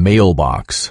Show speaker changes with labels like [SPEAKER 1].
[SPEAKER 1] mailbox.